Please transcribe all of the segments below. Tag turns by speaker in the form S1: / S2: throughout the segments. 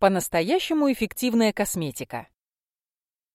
S1: По-настоящему эффективная косметика.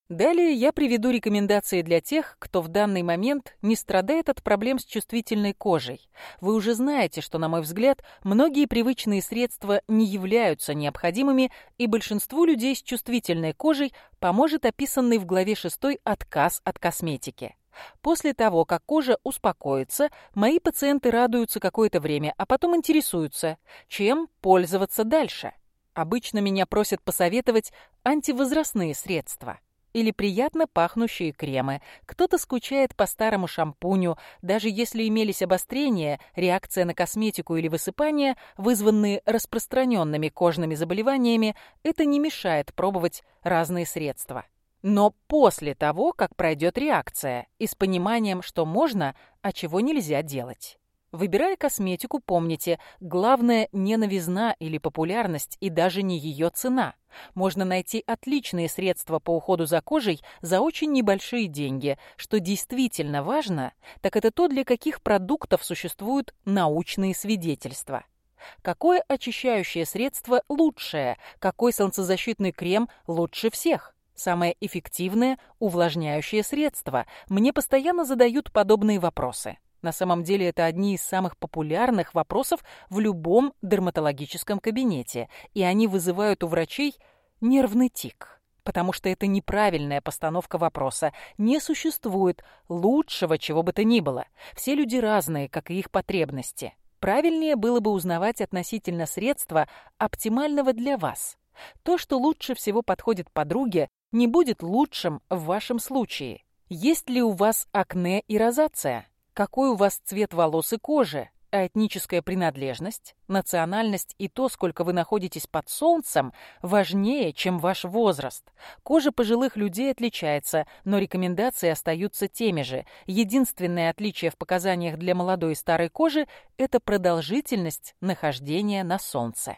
S1: Далее я приведу рекомендации для тех, кто в данный момент не страдает от проблем с чувствительной кожей. Вы уже знаете, что, на мой взгляд, многие привычные средства не являются необходимыми, и большинству людей с чувствительной кожей поможет описанный в главе 6 отказ от косметики. После того, как кожа успокоится, мои пациенты радуются какое-то время, а потом интересуются, чем пользоваться дальше – Обычно меня просят посоветовать антивозрастные средства или приятно пахнущие кремы. Кто-то скучает по старому шампуню. Даже если имелись обострения, реакция на косметику или высыпания, вызванные распространенными кожными заболеваниями, это не мешает пробовать разные средства. Но после того, как пройдет реакция, и с пониманием, что можно, а чего нельзя делать. Выбирая косметику, помните, главное не новизна или популярность и даже не ее цена. Можно найти отличные средства по уходу за кожей за очень небольшие деньги. Что действительно важно, так это то, для каких продуктов существуют научные свидетельства. Какое очищающее средство лучшее? Какой солнцезащитный крем лучше всех? Самое эффективное увлажняющее средство. Мне постоянно задают подобные вопросы. На самом деле это одни из самых популярных вопросов в любом дерматологическом кабинете, и они вызывают у врачей нервный тик, потому что это неправильная постановка вопроса. Не существует лучшего чего бы то ни было. Все люди разные, как и их потребности. Правильнее было бы узнавать относительно средства, оптимального для вас. То, что лучше всего подходит подруге, не будет лучшим в вашем случае. Есть ли у вас акне и розация? какой у вас цвет волос и кожи, а этническая принадлежность, национальность и то, сколько вы находитесь под солнцем, важнее, чем ваш возраст. Кожа пожилых людей отличается, но рекомендации остаются теми же. Единственное отличие в показаниях для молодой и старой кожи – это продолжительность нахождения на солнце.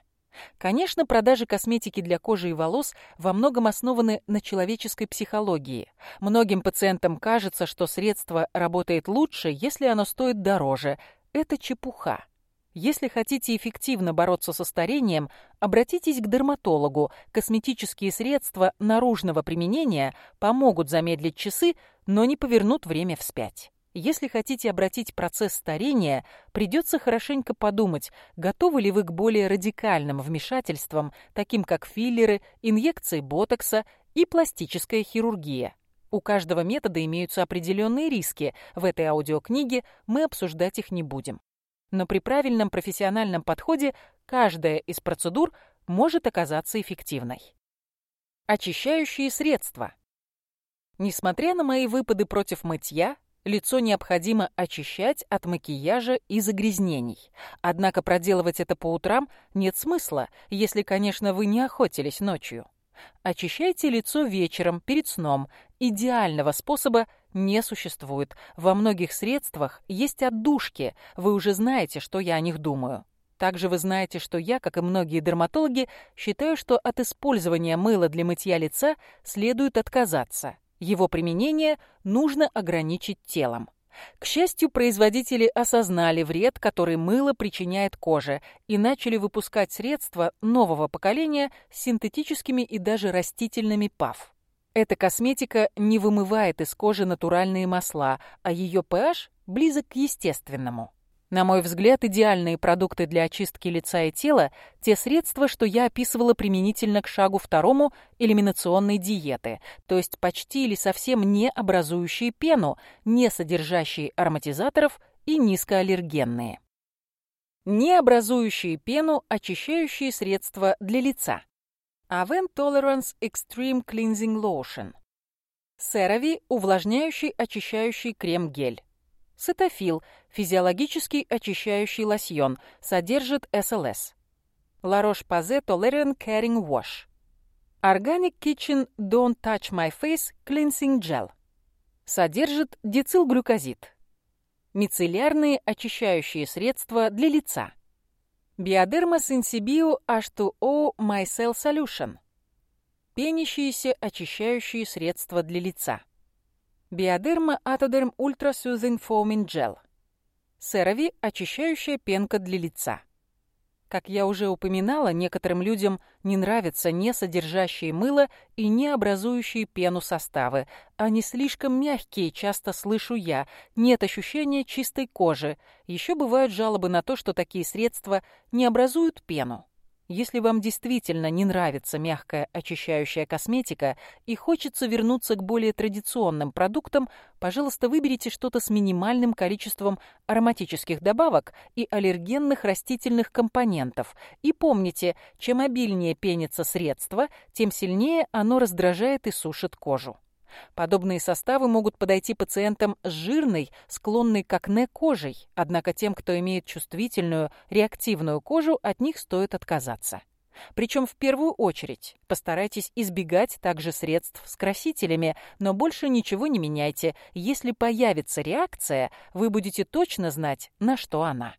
S1: Конечно, продажи косметики для кожи и волос во многом основаны на человеческой психологии. Многим пациентам кажется, что средство работает лучше, если оно стоит дороже. Это чепуха. Если хотите эффективно бороться со старением, обратитесь к дерматологу. Косметические средства наружного применения помогут замедлить часы, но не повернут время вспять. Если хотите обратить процесс старения, придется хорошенько подумать, готовы ли вы к более радикальным вмешательствам, таким как филлеры, инъекции ботокса и пластическая хирургия. У каждого метода имеются определенные риски, в этой аудиокниге мы обсуждать их не будем. Но при правильном профессиональном подходе каждая из процедур может оказаться эффективной. Очищающие средства. Несмотря на мои выпады против мытья, лицо необходимо очищать от макияжа и загрязнений. Однако проделывать это по утрам нет смысла, если, конечно, вы не охотились ночью. Очищайте лицо вечером, перед сном. Идеального способа не существует. Во многих средствах есть отдушки, вы уже знаете, что я о них думаю. Также вы знаете, что я, как и многие дерматологи, считаю, что от использования мыла для мытья лица следует отказаться. Его применение нужно ограничить телом. К счастью, производители осознали вред, который мыло причиняет коже, и начали выпускать средства нового поколения с синтетическими и даже растительными ПАВ. Эта косметика не вымывает из кожи натуральные масла, а ее pH близок к естественному. На мой взгляд, идеальные продукты для очистки лица и тела – те средства, что я описывала применительно к шагу второму элиминационной диеты, то есть почти или совсем не образующие пену, не содержащие ароматизаторов и низкоаллергенные. Не образующие пену очищающие средства для лица. Aven Tolerance Extreme Cleansing Lotion. CeraVe – увлажняющий очищающий крем-гель. Цитофил – физиологический очищающий лосьон, содержит СЛС. Ларош-Пазе Tolerant Caring Wash. Organic Kitchen Don't Touch My Face Cleansing Gel. Содержит дицилглюкозид. Мицеллярные очищающие средства для лица. Биодерма Sensibio H2O Mycel Solution. Пенящиеся очищающие средства для лица. Биодерма Атодерм Ультра Сюзин Фоумин Джел. Серови – очищающая пенка для лица. Как я уже упоминала, некоторым людям не нравятся не содержащие мыло и не образующие пену составы. Они слишком мягкие, часто слышу я. Нет ощущения чистой кожи. Еще бывают жалобы на то, что такие средства не образуют пену. Если вам действительно не нравится мягкая очищающая косметика и хочется вернуться к более традиционным продуктам, пожалуйста, выберите что-то с минимальным количеством ароматических добавок и аллергенных растительных компонентов. И помните, чем обильнее пенится средство, тем сильнее оно раздражает и сушит кожу. Подобные составы могут подойти пациентам с жирной, склонной к акне кожей, однако тем, кто имеет чувствительную, реактивную кожу, от них стоит отказаться. Причем в первую очередь постарайтесь избегать также средств с красителями, но больше ничего не меняйте. Если появится реакция, вы будете точно знать, на что она.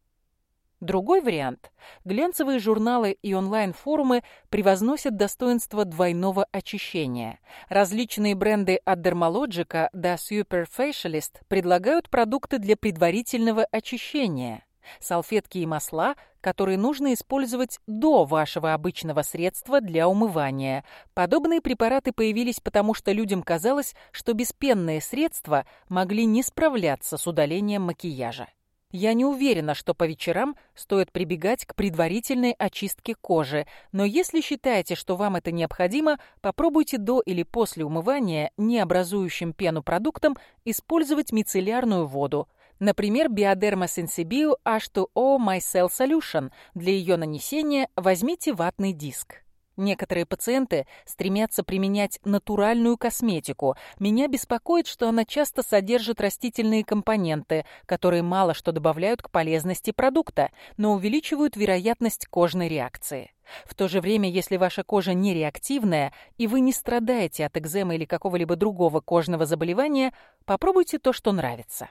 S1: Другой вариант – глянцевые журналы и онлайн-форумы превозносят достоинство двойного очищения. Различные бренды от Dermalogica до Superfacialist предлагают продукты для предварительного очищения. Салфетки и масла, которые нужно использовать до вашего обычного средства для умывания. Подобные препараты появились потому, что людям казалось, что без пенные средства могли не справляться с удалением макияжа. Я не уверена, что по вечерам стоит прибегать к предварительной очистке кожи, но если считаете, что вам это необходимо, попробуйте до или после умывания не образующим пену продуктом использовать мицеллярную воду. Например, Bioderma Sensibio H2O Micelle Solution. Для ее нанесения возьмите ватный диск. Некоторые пациенты стремятся применять натуральную косметику. Меня беспокоит, что она часто содержит растительные компоненты, которые мало что добавляют к полезности продукта, но увеличивают вероятность кожной реакции. В то же время, если ваша кожа не реактивная и вы не страдаете от экземы или какого-либо другого кожного заболевания, попробуйте то, что нравится.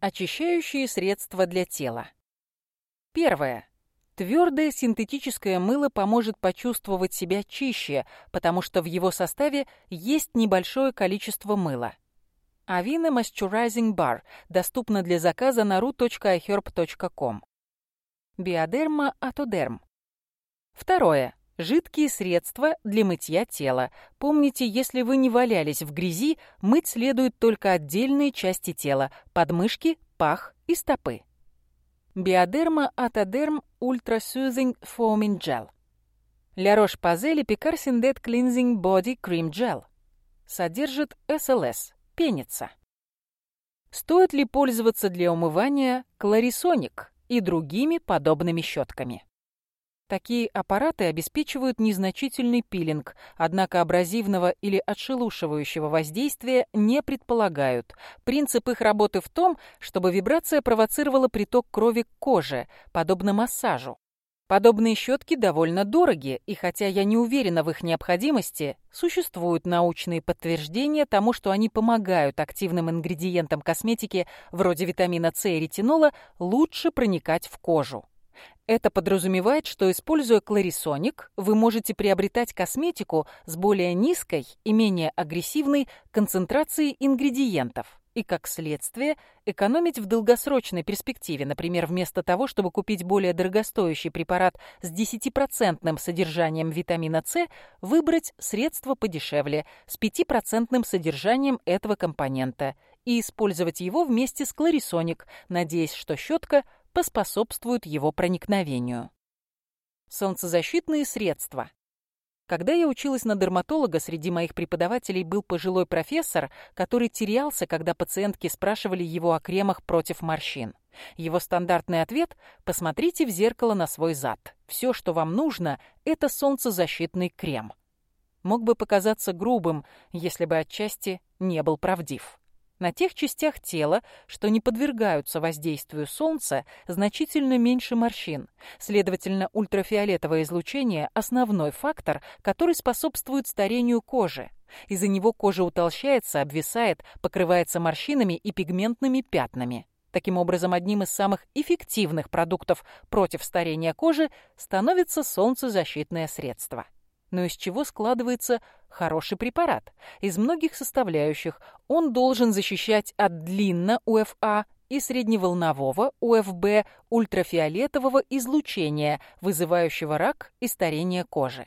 S1: Очищающие средства для тела. Первое. Твердое синтетическое мыло поможет почувствовать себя чище, потому что в его составе есть небольшое количество мыла. Avina Moisturizing Bar доступна для заказа на ru.iherb.com. Биодерма Атодерм. Второе. Жидкие средства для мытья тела. Помните, если вы не валялись в грязи, мыть следует только отдельные части тела – подмышки, пах и стопы. Биодерма Атодерм Ультра Soothing Foaming Gel. Ля Рош-Пазели Пикар Синдет Cleansing Body Cream Gel. Содержит СЛС, пенится. Стоит ли пользоваться для умывания кларисоник и другими подобными щетками? Такие аппараты обеспечивают незначительный пилинг, однако абразивного или отшелушивающего воздействия не предполагают. Принцип их работы в том, чтобы вибрация провоцировала приток крови к коже, подобно массажу. Подобные щетки довольно дороги, и хотя я не уверена в их необходимости, существуют научные подтверждения тому, что они помогают активным ингредиентам косметики, вроде витамина С и ретинола, лучше проникать в кожу. Это подразумевает, что используя кларисоник, вы можете приобретать косметику с более низкой и менее агрессивной концентрацией ингредиентов и, как следствие, экономить в долгосрочной перспективе, например, вместо того, чтобы купить более дорогостоящий препарат с 10% содержанием витамина С, выбрать средство подешевле с 5% содержанием этого компонента и использовать его вместе с кларисоник, надеясь, что щетка – поспособствуют его проникновению. Солнцезащитные средства. Когда я училась на дерматолога, среди моих преподавателей был пожилой профессор, который терялся, когда пациентки спрашивали его о кремах против морщин. Его стандартный ответ – посмотрите в зеркало на свой зад. Все, что вам нужно – это солнцезащитный крем. Мог бы показаться грубым, если бы отчасти не был правдив. На тех частях тела, что не подвергаются воздействию солнца, значительно меньше морщин. Следовательно, ультрафиолетовое излучение – основной фактор, который способствует старению кожи. Из-за него кожа утолщается, обвисает, покрывается морщинами и пигментными пятнами. Таким образом, одним из самых эффективных продуктов против старения кожи становится солнцезащитное средство но из чего складывается хороший препарат. Из многих составляющих он должен защищать от длинно УФА и средневолнового УФБ ультрафиолетового излучения, вызывающего рак и старение кожи.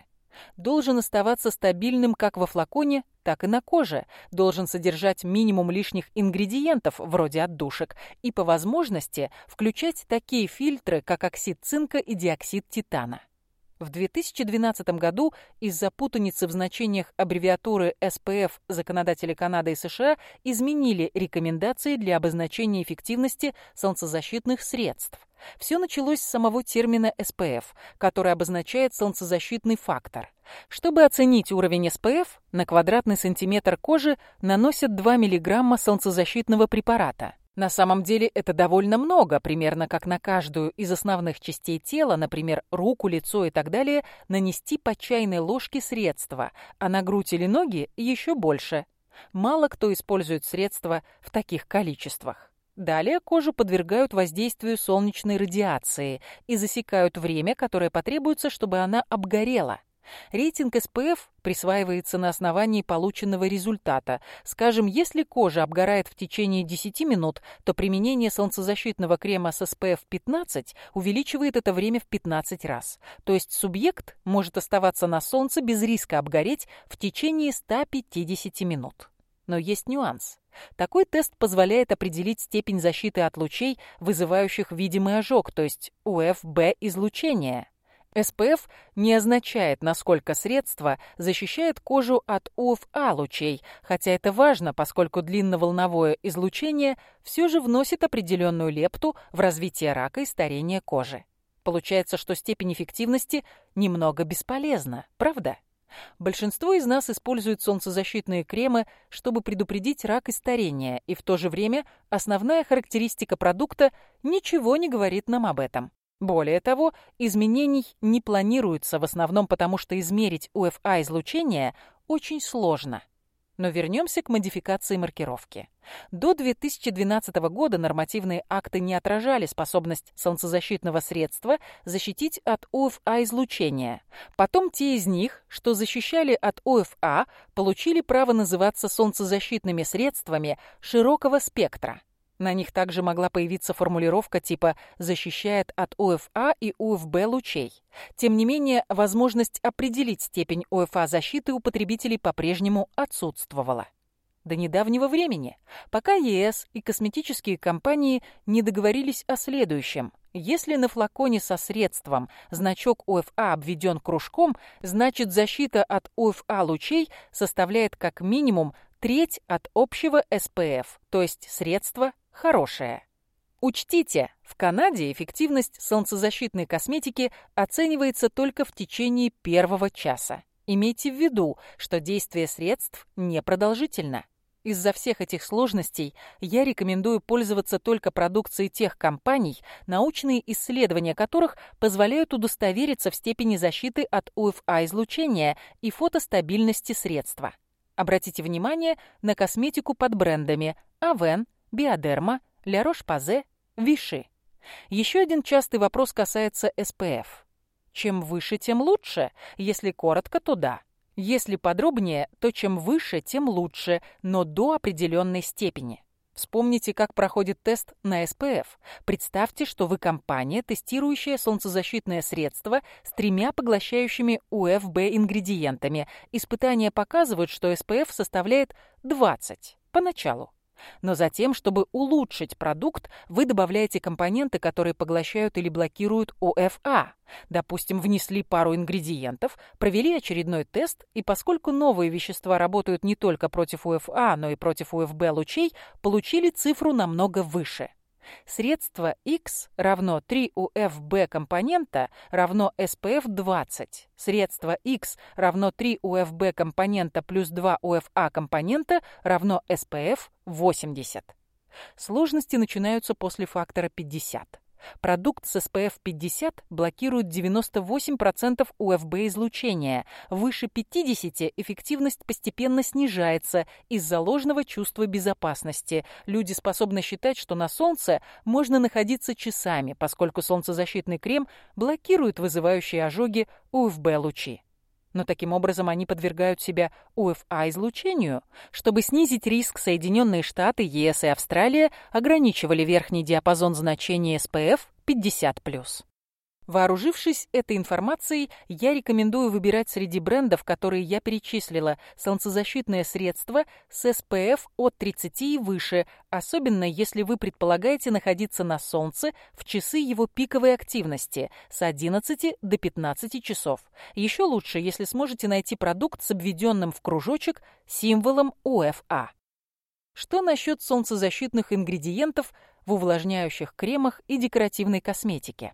S1: Должен оставаться стабильным как во флаконе, так и на коже. Должен содержать минимум лишних ингредиентов, вроде отдушек, и по возможности включать такие фильтры, как оксид цинка и диоксид титана. В 2012 году из-за путаницы в значениях аббревиатуры СПФ законодатели Канады и США изменили рекомендации для обозначения эффективности солнцезащитных средств. Все началось с самого термина СПФ, который обозначает солнцезащитный фактор. Чтобы оценить уровень СПФ, на квадратный сантиметр кожи наносят 2 мг солнцезащитного препарата – на самом деле это довольно много, примерно как на каждую из основных частей тела, например, руку, лицо и так далее, нанести по чайной ложке средства, а на грудь или ноги еще больше. Мало кто использует средства в таких количествах. Далее кожу подвергают воздействию солнечной радиации и засекают время, которое потребуется, чтобы она обгорела. Рейтинг СПФ присваивается на основании полученного результата. Скажем, если кожа обгорает в течение 10 минут, то применение солнцезащитного крема с SPF 15 увеличивает это время в 15 раз. То есть субъект может оставаться на солнце без риска обгореть в течение 150 минут. Но есть нюанс. Такой тест позволяет определить степень защиты от лучей, вызывающих видимый ожог, то есть УФБ-излучение. SPF не означает, насколько средство защищает кожу от УФА лучей, хотя это важно, поскольку длинноволновое излучение все же вносит определенную лепту в развитие рака и старение кожи. Получается, что степень эффективности немного бесполезна, правда? Большинство из нас используют солнцезащитные кремы, чтобы предупредить рак и старение, и в то же время основная характеристика продукта ничего не говорит нам об этом. Более того, изменений не планируется в основном потому, что измерить УФА-излучение очень сложно. Но вернемся к модификации маркировки. До 2012 года нормативные акты не отражали способность солнцезащитного средства защитить от УФА-излучения. Потом те из них, что защищали от УФА, получили право называться солнцезащитными средствами широкого спектра. На них также могла появиться формулировка типа «защищает от УФА и УФБ лучей». Тем не менее, возможность определить степень УФА защиты у потребителей по-прежнему отсутствовала. До недавнего времени, пока ЕС и косметические компании не договорились о следующем. Если на флаконе со средством значок УФА обведен кружком, значит защита от УФА лучей составляет как минимум треть от общего СПФ, то есть средство хорошее. Учтите, в Канаде эффективность солнцезащитной косметики оценивается только в течение первого часа. Имейте в виду, что действие средств непродолжительно. Из-за всех этих сложностей я рекомендую пользоваться только продукцией тех компаний, научные исследования которых позволяют удостовериться в степени защиты от УФА-излучения и фотостабильности средства. Обратите внимание на косметику под брендами Aven, биодерма, лярош-пазе, виши. Еще один частый вопрос касается СПФ. Чем выше, тем лучше. Если коротко, то да. Если подробнее, то чем выше, тем лучше, но до определенной степени. Вспомните, как проходит тест на СПФ. Представьте, что вы компания, тестирующая солнцезащитное средство с тремя поглощающими УФБ ингредиентами. Испытания показывают, что СПФ составляет 20 поначалу но затем, чтобы улучшить продукт, вы добавляете компоненты, которые поглощают или блокируют ОФА. Допустим, внесли пару ингредиентов, провели очередной тест, и поскольку новые вещества работают не только против УФА, но и против УФБ лучей, получили цифру намного выше. Средство x равно 3 у fb компонента равно SPF 20. Средство x равно 3 у fb компонента плюс 2 у fa компонента равно SPF 80. Сложности начинаются после фактора 50. Продукт с SPF 50 блокирует 98% УФБ-излучения. Выше 50 эффективность постепенно снижается из-за ложного чувства безопасности. Люди способны считать, что на солнце можно находиться часами, поскольку солнцезащитный крем блокирует вызывающие ожоги УФБ-лучи но таким образом они подвергают себя УФА-излучению. Чтобы снизить риск, Соединенные Штаты, ЕС и Австралия ограничивали верхний диапазон значения SPF 50+. Вооружившись этой информацией, я рекомендую выбирать среди брендов, которые я перечислила, солнцезащитное средство с SPF от 30 и выше, особенно если вы предполагаете находиться на солнце в часы его пиковой активности с 11 до 15 часов. Еще лучше, если сможете найти продукт с обведенным в кружочек символом УФА. Что насчет солнцезащитных ингредиентов в увлажняющих кремах и декоративной косметике?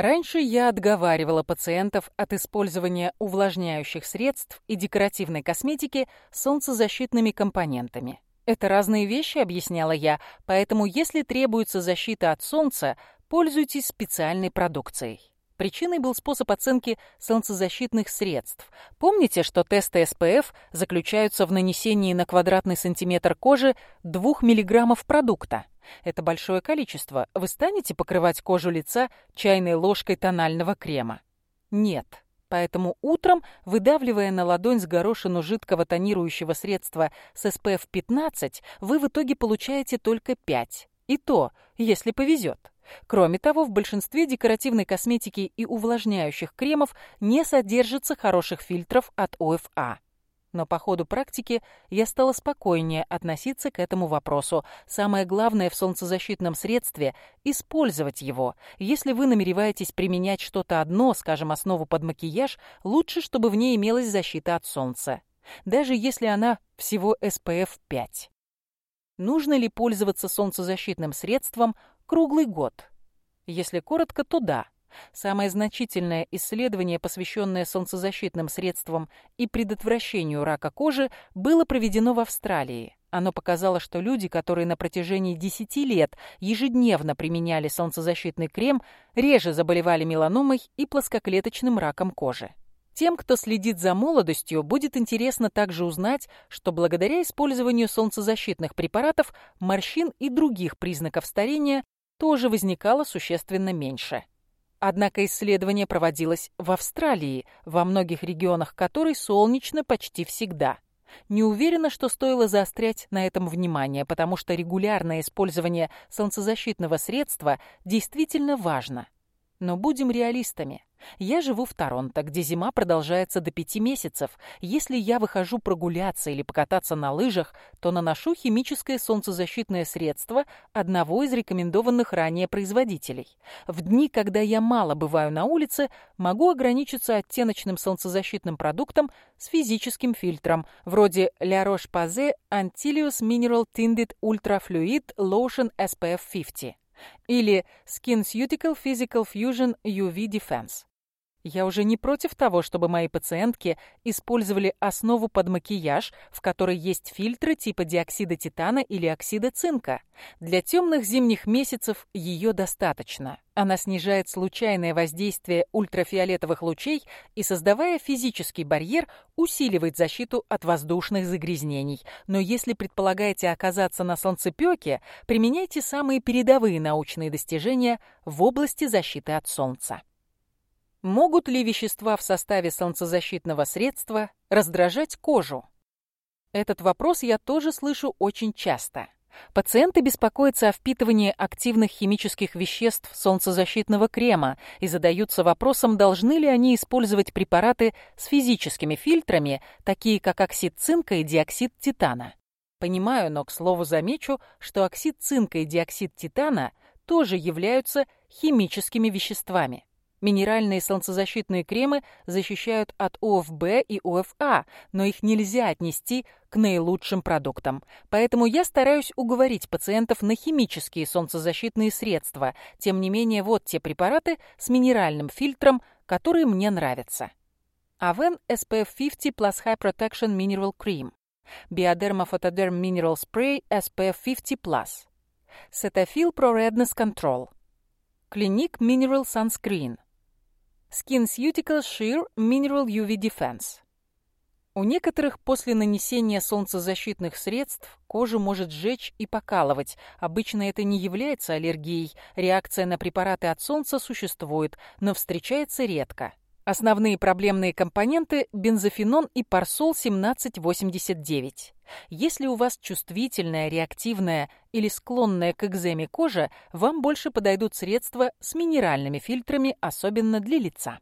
S1: Раньше я отговаривала пациентов от использования увлажняющих средств и декоративной косметики с солнцезащитными компонентами. Это разные вещи, объясняла я, поэтому если требуется защита от солнца, пользуйтесь специальной продукцией. Причиной был способ оценки солнцезащитных средств. Помните, что тесты SPF заключаются в нанесении на квадратный сантиметр кожи 2 мг продукта? Это большое количество. Вы станете покрывать кожу лица чайной ложкой тонального крема? Нет. Поэтому утром, выдавливая на ладонь с горошину жидкого тонирующего средства с SPF 15, вы в итоге получаете только 5. И то, если повезет. Кроме того, в большинстве декоративной косметики и увлажняющих кремов не содержится хороших фильтров от ОФА но по ходу практики я стала спокойнее относиться к этому вопросу. Самое главное в солнцезащитном средстве – использовать его. Если вы намереваетесь применять что-то одно, скажем, основу под макияж, лучше, чтобы в ней имелась защита от солнца. Даже если она всего SPF 5. Нужно ли пользоваться солнцезащитным средством круглый год? Если коротко, то да – Самое значительное исследование, посвященное солнцезащитным средствам и предотвращению рака кожи, было проведено в Австралии. Оно показало, что люди, которые на протяжении 10 лет ежедневно применяли солнцезащитный крем, реже заболевали меланомой и плоскоклеточным раком кожи. Тем, кто следит за молодостью, будет интересно также узнать, что благодаря использованию солнцезащитных препаратов морщин и других признаков старения тоже возникало существенно меньше. Однако исследование проводилось в Австралии, во многих регионах которой солнечно почти всегда. Не уверена, что стоило заострять на этом внимание, потому что регулярное использование солнцезащитного средства действительно важно. Но будем реалистами. Я живу в Торонто, где зима продолжается до пяти месяцев. Если я выхожу прогуляться или покататься на лыжах, то наношу химическое солнцезащитное средство одного из рекомендованных ранее производителей. В дни, когда я мало бываю на улице, могу ограничиться оттеночным солнцезащитным продуктом с физическим фильтром, вроде La Roche-Posay Antilius Mineral Tinted Ultra Fluid Lotion SPF 50. или SkinCeutical Physical Fusion UV Defense. Я уже не против того, чтобы мои пациентки использовали основу под макияж, в которой есть фильтры типа диоксида титана или оксида цинка. Для темных зимних месяцев ее достаточно. Она снижает случайное воздействие ультрафиолетовых лучей и, создавая физический барьер, усиливает защиту от воздушных загрязнений. Но если предполагаете оказаться на солнцепеке, применяйте самые передовые научные достижения в области защиты от солнца. Могут ли вещества в составе солнцезащитного средства раздражать кожу? Этот вопрос я тоже слышу очень часто. Пациенты беспокоятся о впитывании активных химических веществ солнцезащитного крема и задаются вопросом, должны ли они использовать препараты с физическими фильтрами, такие как оксид цинка и диоксид титана. Понимаю, но к слову замечу, что оксид цинка и диоксид титана тоже являются химическими веществами. Минеральные солнцезащитные кремы защищают от ОФБ и ОФА, но их нельзя отнести к наилучшим продуктам. Поэтому я стараюсь уговорить пациентов на химические солнцезащитные средства. Тем не менее, вот те препараты с минеральным фильтром, которые мне нравятся. Aven SPF 50 Plus High Protection Mineral Cream. Bioderma Photoderm Mineral Spray SPF 50+. Cetaphil Pro Redness Control. Clinique Mineral Sunscreen. SkinCeutical Sheer Mineral UV Defense. У некоторых после нанесения солнцезащитных средств кожу может сжечь и покалывать. Обычно это не является аллергией. Реакция на препараты от солнца существует, но встречается редко. Основные проблемные компоненты – бензофенон и парсол 1789. Если у вас чувствительная, реактивная или склонная к экземе кожа, вам больше подойдут средства с минеральными фильтрами, особенно для лица.